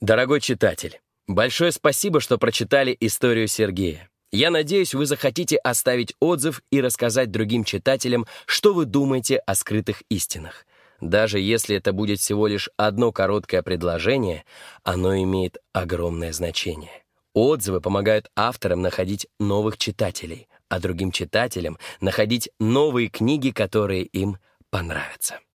Дорогой читатель, большое спасибо, что прочитали историю Сергея. Я надеюсь, вы захотите оставить отзыв и рассказать другим читателям, что вы думаете о скрытых истинах. Даже если это будет всего лишь одно короткое предложение, оно имеет огромное значение. Отзывы помогают авторам находить новых читателей, а другим читателям находить новые книги, которые им понравятся.